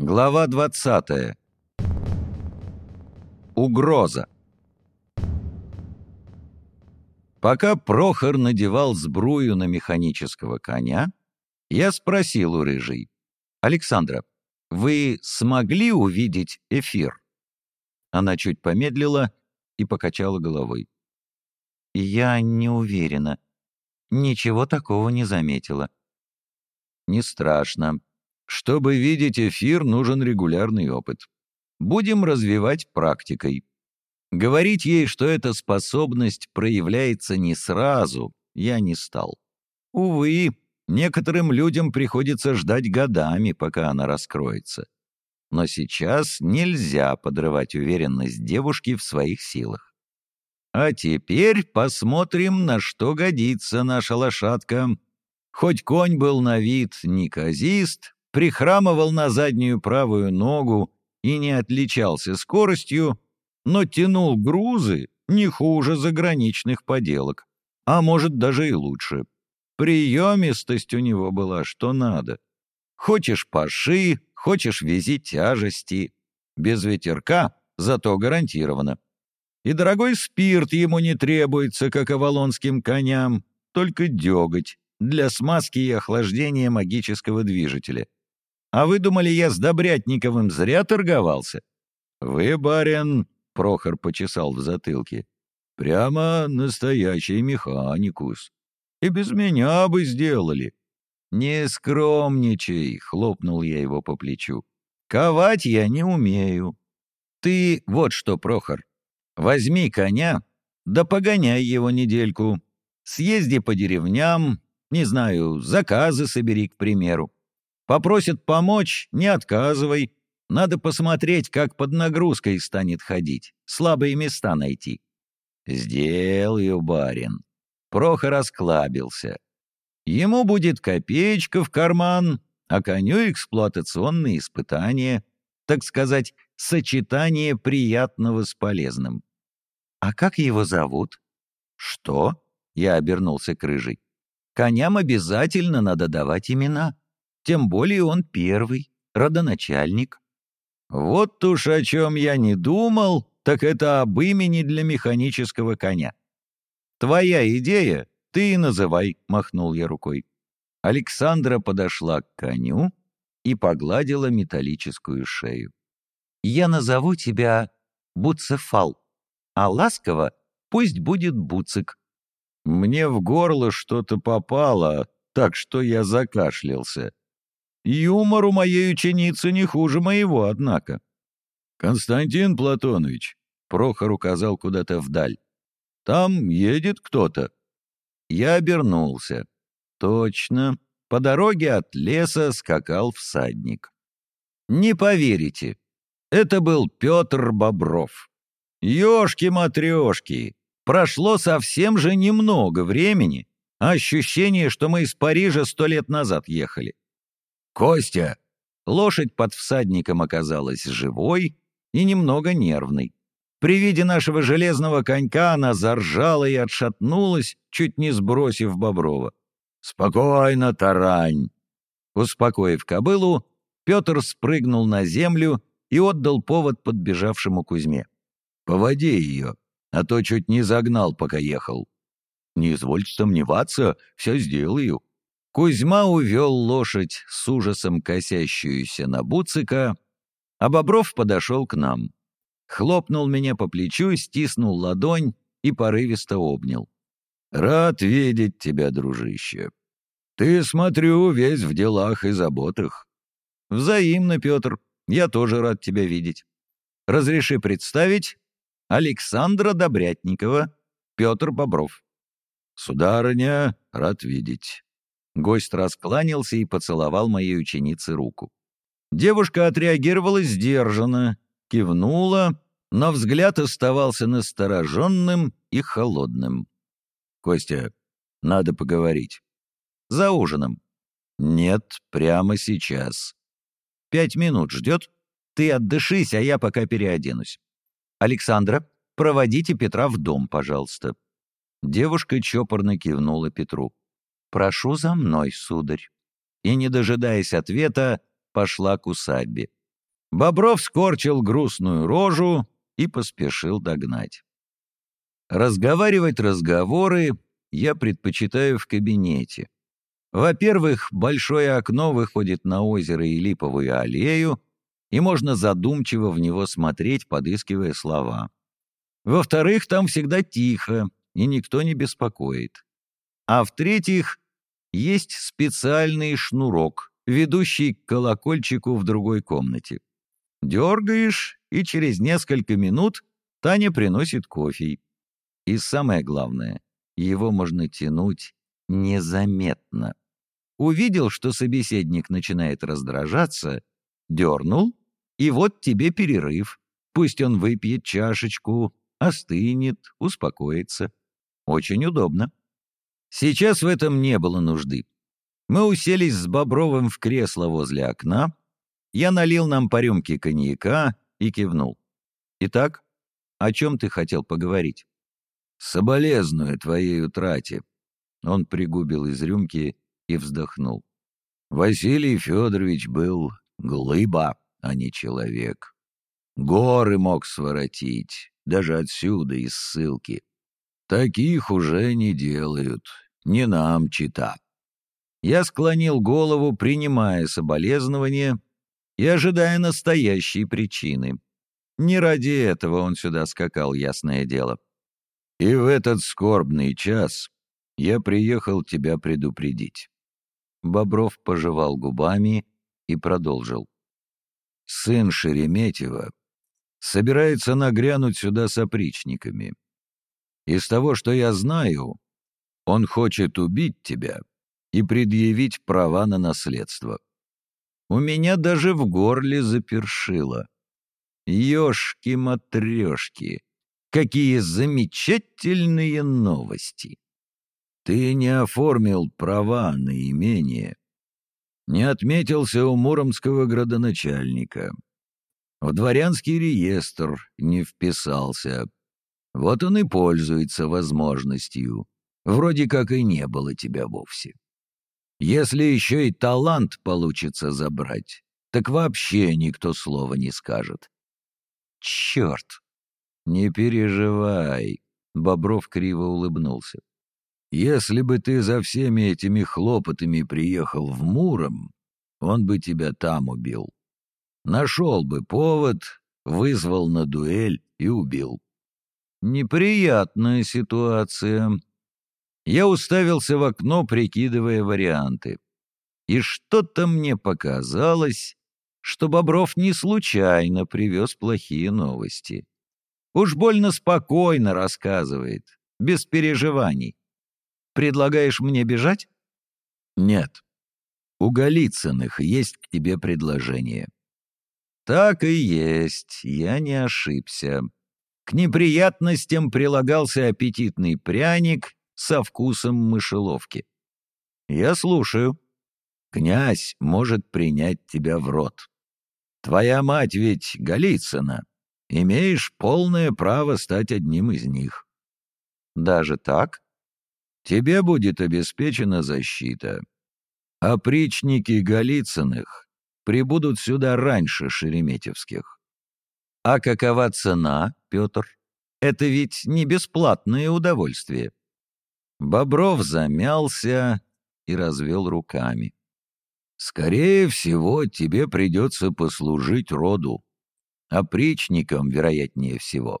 Глава 20. Угроза. Пока Прохор надевал сбрую на механического коня, я спросил у рыжей. «Александра, вы смогли увидеть эфир?» Она чуть помедлила и покачала головой. «Я не уверена. Ничего такого не заметила». «Не страшно. Чтобы видеть эфир, нужен регулярный опыт. Будем развивать практикой. Говорить ей, что эта способность проявляется не сразу, я не стал. Увы, некоторым людям приходится ждать годами, пока она раскроется. Но сейчас нельзя подрывать уверенность девушки в своих силах. А теперь посмотрим, на что годится наша лошадка. Хоть конь был на вид неказист, прихрамывал на заднюю правую ногу и не отличался скоростью, но тянул грузы не хуже заграничных поделок, а может даже и лучше. Приемистость у него была что надо. Хочешь паши, хочешь вези тяжести. Без ветерка, зато гарантированно. И дорогой спирт ему не требуется, как авалонским коням, только деготь для смазки и охлаждения магического движителя. А вы думали, я с Добрятниковым зря торговался? Вы, барин, — Прохор почесал в затылке, — прямо настоящий механикус. И без меня бы сделали. Не скромничай, — хлопнул я его по плечу. Ковать я не умею. Ты вот что, Прохор, возьми коня, да погоняй его недельку. Съезди по деревням, не знаю, заказы собери, к примеру. Попросят помочь — не отказывай. Надо посмотреть, как под нагрузкой станет ходить, слабые места найти. Сделаю, барин. Прохор расклабился. Ему будет копеечка в карман, а коню эксплуатационные испытания, так сказать, сочетание приятного с полезным. «А как его зовут?» «Что?» — я обернулся к рыжей. «Коням обязательно надо давать имена. Тем более он первый, родоначальник. Вот уж о чем я не думал, так это об имени для механического коня. Твоя идея, ты и называй, махнул я рукой. Александра подошла к коню и погладила металлическую шею. «Я назову тебя Буцефал, а ласково пусть будет Буцик». Мне в горло что-то попало, так что я закашлялся. Юмор у моей ученицы не хуже моего, однако. «Константин Платонович», — Прохор указал куда-то вдаль, — «там едет кто-то». Я обернулся. Точно, по дороге от леса скакал всадник. Не поверите, это был Петр Бобров. Ёшки-матрёшки, прошло совсем же немного времени, ощущение, что мы из Парижа сто лет назад ехали. «Костя!» Лошадь под всадником оказалась живой и немного нервной. При виде нашего железного конька она заржала и отшатнулась, чуть не сбросив Боброва. «Спокойно, тарань!» Успокоив кобылу, Петр спрыгнул на землю и отдал повод подбежавшему Кузьме. «Поводи ее, а то чуть не загнал, пока ехал». «Не извольте сомневаться, все сделаю», Кузьма увел лошадь с ужасом косящуюся на Буцика, а Бобров подошел к нам. Хлопнул меня по плечу, стиснул ладонь и порывисто обнял. «Рад видеть тебя, дружище. Ты, смотрю, весь в делах и заботах. Взаимно, Петр. Я тоже рад тебя видеть. Разреши представить Александра Добрятникова, Петр Бобров. Сударыня, рад видеть. Гость раскланялся и поцеловал моей ученице руку. Девушка отреагировала сдержанно, кивнула, но взгляд оставался настороженным и холодным. «Костя, надо поговорить». «За ужином». «Нет, прямо сейчас». «Пять минут ждет? Ты отдышись, а я пока переоденусь». «Александра, проводите Петра в дом, пожалуйста». Девушка чопорно кивнула Петру. «Прошу за мной, сударь». И, не дожидаясь ответа, пошла к усадьбе. Бобров скорчил грустную рожу и поспешил догнать. Разговаривать разговоры я предпочитаю в кабинете. Во-первых, большое окно выходит на озеро и липовую аллею, и можно задумчиво в него смотреть, подыскивая слова. Во-вторых, там всегда тихо, и никто не беспокоит. А в-третьих, есть специальный шнурок, ведущий к колокольчику в другой комнате. Дергаешь, и через несколько минут Таня приносит кофе. И самое главное, его можно тянуть незаметно. Увидел, что собеседник начинает раздражаться, дернул, и вот тебе перерыв. Пусть он выпьет чашечку, остынет, успокоится. Очень удобно. Сейчас в этом не было нужды. Мы уселись с Бобровым в кресло возле окна. Я налил нам по рюмке коньяка и кивнул. «Итак, о чем ты хотел поговорить?» «Соболезную твоей утрате». Он пригубил из рюмки и вздохнул. «Василий Федорович был глыба, а не человек. Горы мог своротить, даже отсюда, из ссылки. Таких уже не делают, не нам чита». Я склонил голову, принимая соболезнования и ожидая настоящей причины. Не ради этого он сюда скакал, ясное дело. И в этот скорбный час я приехал тебя предупредить. Бобров пожевал губами и продолжил. Сын Шереметьева собирается нагрянуть сюда с опричниками. Из того, что я знаю, он хочет убить тебя и предъявить права на наследство. У меня даже в горле запершило. Ёшки-матрешки! Какие замечательные новости! Ты не оформил права на имение, не отметился у муромского градоначальника, в дворянский реестр не вписался. Вот он и пользуется возможностью. Вроде как и не было тебя вовсе. Если еще и талант получится забрать, так вообще никто слова не скажет. Черт! Не переживай, Бобров криво улыбнулся. Если бы ты за всеми этими хлопотами приехал в Муром, он бы тебя там убил. Нашел бы повод, вызвал на дуэль и убил. Неприятная ситуация. Я уставился в окно, прикидывая варианты. И что-то мне показалось, что Бобров не случайно привез плохие новости. Уж больно спокойно рассказывает, без переживаний. Предлагаешь мне бежать? Нет. У Голицыных есть к тебе предложение. Так и есть, я не ошибся. К неприятностям прилагался аппетитный пряник со вкусом мышеловки. Я слушаю. Князь может принять тебя в рот. Твоя мать ведь Голицына. Имеешь полное право стать одним из них. Даже так? Тебе будет обеспечена защита. Опричники Голицыных прибудут сюда раньше Шереметьевских. А какова цена, Петр? Это ведь не бесплатное удовольствие. Бобров замялся и развел руками. «Скорее всего, тебе придется послужить роду. Опричникам, вероятнее всего.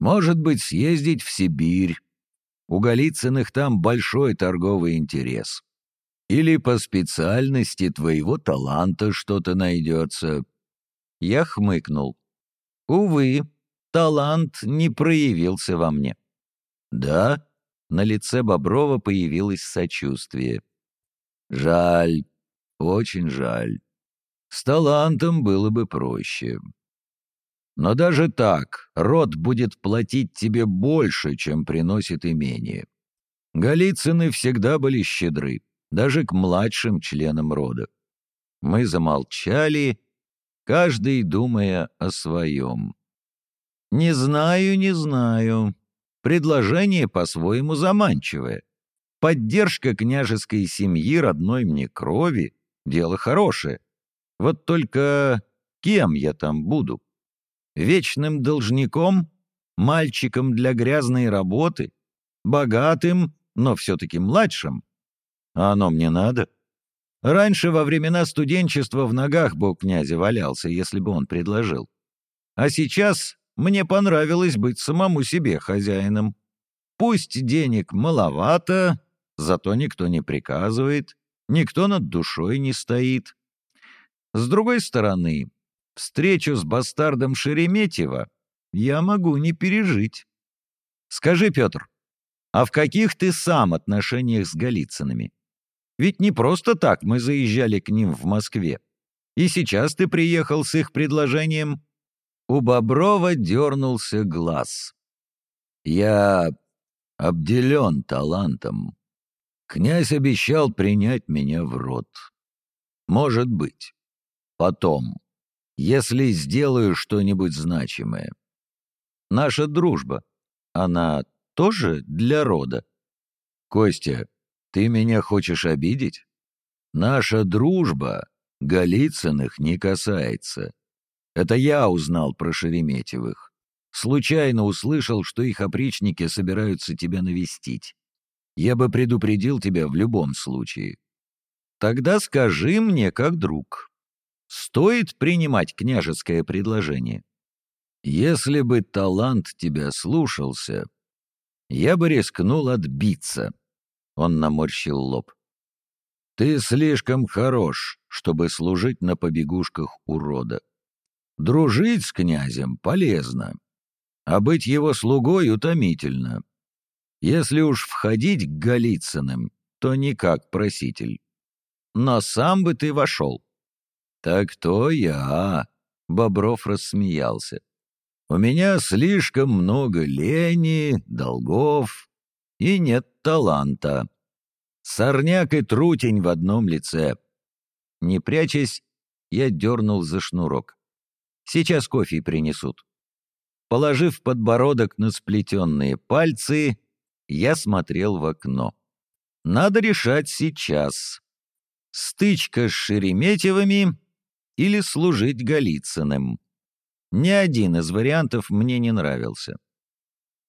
Может быть, съездить в Сибирь. У Голицыных там большой торговый интерес. Или по специальности твоего таланта что-то найдется». Я хмыкнул. «Увы, талант не проявился во мне». «Да?» На лице Боброва появилось сочувствие. «Жаль, очень жаль. С талантом было бы проще. Но даже так род будет платить тебе больше, чем приносит имение. Голицыны всегда были щедры, даже к младшим членам рода. Мы замолчали, каждый думая о своем. «Не знаю, не знаю. Предложение по-своему заманчивое. Поддержка княжеской семьи, родной мне крови — дело хорошее. Вот только Кем я там буду? Вечным должником? Мальчиком для грязной работы? Богатым, но все-таки младшим? А оно мне надо? Раньше, во времена студенчества, в ногах бы у князя валялся, если бы он предложил. А сейчас мне понравилось быть самому себе хозяином. Пусть денег маловато, зато никто не приказывает, никто над душой не стоит. С другой стороны, встречу с бастардом Шереметьева я могу не пережить. Скажи, Петр, а в каких ты сам отношениях с Голицынами? Ведь не просто так мы заезжали к ним в Москве. И сейчас ты приехал с их предложением. У Боброва дернулся глаз. Я обделен талантом. Князь обещал принять меня в рот. Может быть. Потом, если сделаю что-нибудь значимое. Наша дружба, она тоже для рода? Костя, ты меня хочешь обидеть? Наша дружба Голицыных не касается. Это я узнал про Шереметьевых. Случайно услышал, что их опричники собираются тебя навестить. Я бы предупредил тебя в любом случае. Тогда скажи мне, как друг, стоит принимать княжеское предложение? Если бы талант тебя слушался, я бы рискнул отбиться. Он наморщил лоб. Ты слишком хорош, чтобы служить на побегушках урода. Дружить с князем полезно, а быть его слугой утомительно. Если уж входить к Голицыным, то не как проситель. Но сам бы ты вошел. Так то я, — Бобров рассмеялся. У меня слишком много лени, долгов и нет таланта. Сорняк и трутень в одном лице. Не прячась, я дернул за шнурок. Сейчас кофе принесут. Положив подбородок на сплетенные пальцы, я смотрел в окно. Надо решать сейчас. Стычка с Шереметьевыми или служить Голицыным. Ни один из вариантов мне не нравился.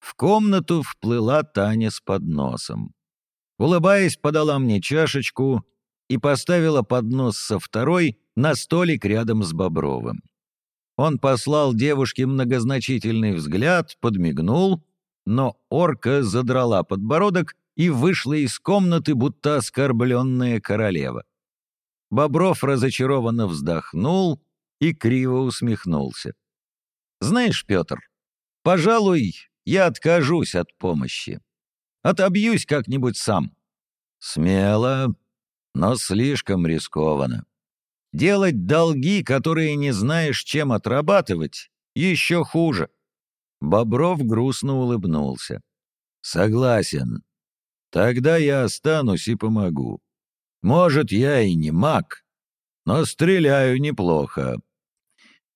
В комнату вплыла Таня с подносом. Улыбаясь, подала мне чашечку и поставила поднос со второй на столик рядом с Бобровым. Он послал девушке многозначительный взгляд, подмигнул, но орка задрала подбородок и вышла из комнаты, будто оскорбленная королева. Бобров разочарованно вздохнул и криво усмехнулся. «Знаешь, Петр, пожалуй, я откажусь от помощи. Отобьюсь как-нибудь сам». «Смело, но слишком рискованно. Делать долги, которые не знаешь, чем отрабатывать, еще хуже. Бобров грустно улыбнулся. «Согласен. Тогда я останусь и помогу. Может, я и не маг, но стреляю неплохо.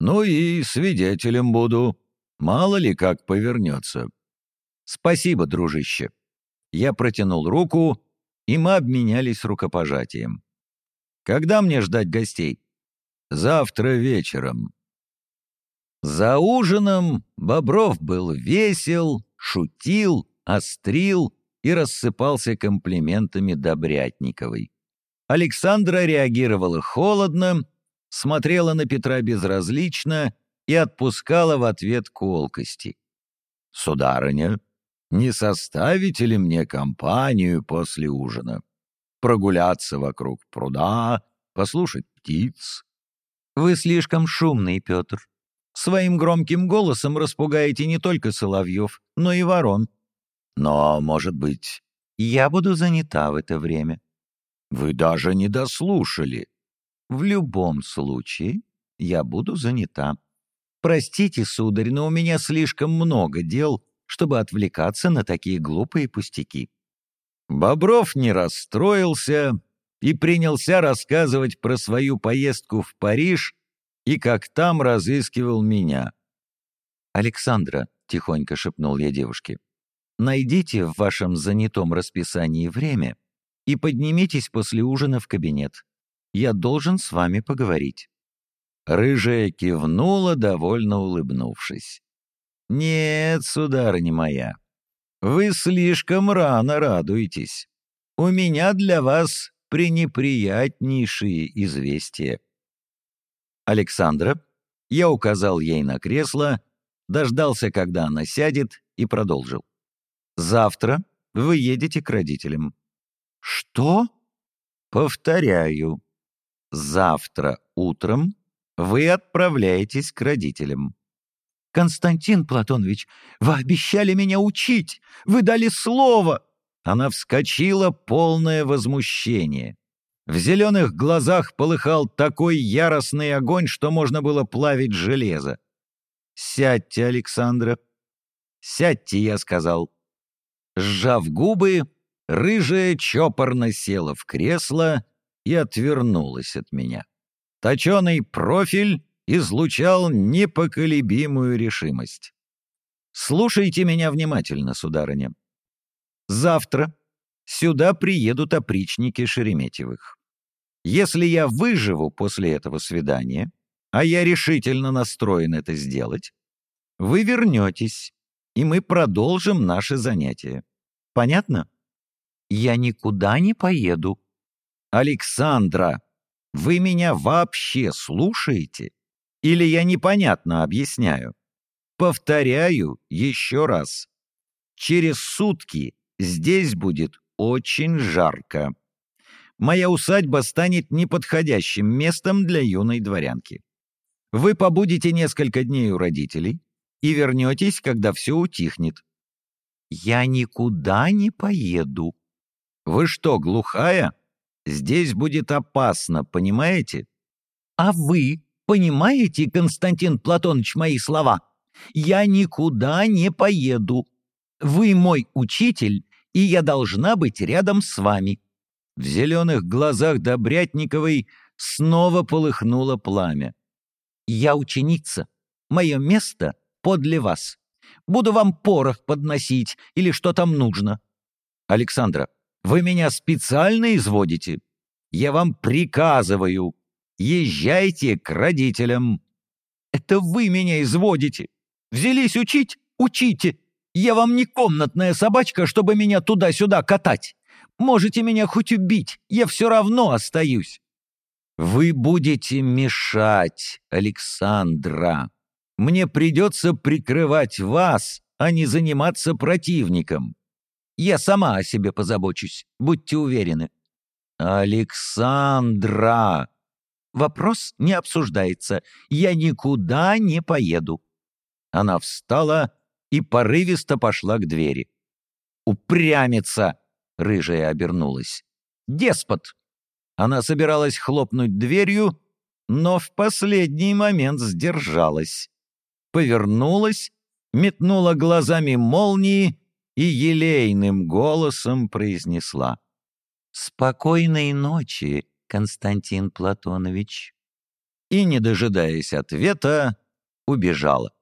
Ну и свидетелем буду. Мало ли как повернется. Спасибо, дружище». Я протянул руку, и мы обменялись рукопожатием. «Когда мне ждать гостей?» «Завтра вечером», за ужином Бобров был весел, шутил, острил и рассыпался комплиментами Добрятниковой. Александра реагировала холодно, смотрела на Петра безразлично и отпускала в ответ колкости. «Сударыня, не составите ли мне компанию после ужина? Прогуляться вокруг пруда, послушать птиц?» «Вы слишком шумный, Петр», Своим громким голосом распугаете не только соловьев, но и ворон. Но, может быть, я буду занята в это время. Вы даже не дослушали. В любом случае, я буду занята. Простите, сударь, но у меня слишком много дел, чтобы отвлекаться на такие глупые пустяки. Бобров не расстроился и принялся рассказывать про свою поездку в Париж и как там разыскивал меня. «Александра», — тихонько шепнул я девушке, — «найдите в вашем занятом расписании время и поднимитесь после ужина в кабинет. Я должен с вами поговорить». Рыжая кивнула, довольно улыбнувшись. «Нет, сударыня моя, вы слишком рано радуетесь. У меня для вас пренеприятнейшие известия». Александра, я указал ей на кресло, дождался, когда она сядет, и продолжил. «Завтра вы едете к родителям». «Что?» «Повторяю. Завтра утром вы отправляетесь к родителям». «Константин Платонович, вы обещали меня учить! Вы дали слово!» Она вскочила, полное возмущение. В зеленых глазах полыхал такой яростный огонь, что можно было плавить железо. «Сядьте, Александра!» «Сядьте», — я сказал. Сжав губы, рыжая чопорно села в кресло и отвернулась от меня. Точеный профиль излучал непоколебимую решимость. «Слушайте меня внимательно, сударыня. Завтра сюда приедут опричники Шереметьевых. Если я выживу после этого свидания, а я решительно настроен это сделать, вы вернетесь, и мы продолжим наши занятия. Понятно? Я никуда не поеду. Александра, вы меня вообще слушаете? Или я непонятно объясняю? Повторяю еще раз. Через сутки здесь будет очень жарко. Моя усадьба станет неподходящим местом для юной дворянки. Вы побудете несколько дней у родителей и вернетесь, когда все утихнет. Я никуда не поеду. Вы что, глухая? Здесь будет опасно, понимаете? А вы понимаете, Константин Платонович, мои слова? Я никуда не поеду. Вы мой учитель, и я должна быть рядом с вами. В зеленых глазах Добрятниковой снова полыхнуло пламя. Я ученица. Мое место подле вас. Буду вам порох подносить или что там нужно. Александра, вы меня специально изводите? Я вам приказываю. Езжайте к родителям. Это вы меня изводите. Взялись учить? Учите. Я вам не комнатная собачка, чтобы меня туда-сюда катать. Можете меня хоть убить, я все равно остаюсь. Вы будете мешать, Александра. Мне придется прикрывать вас, а не заниматься противником. Я сама о себе позабочусь, будьте уверены. Александра! Вопрос не обсуждается. Я никуда не поеду. Она встала и порывисто пошла к двери. «Упрямится!» — рыжая обернулась. «Деспот!» Она собиралась хлопнуть дверью, но в последний момент сдержалась. Повернулась, метнула глазами молнии и елейным голосом произнесла. «Спокойной ночи, Константин Платонович!» И, не дожидаясь ответа, убежала.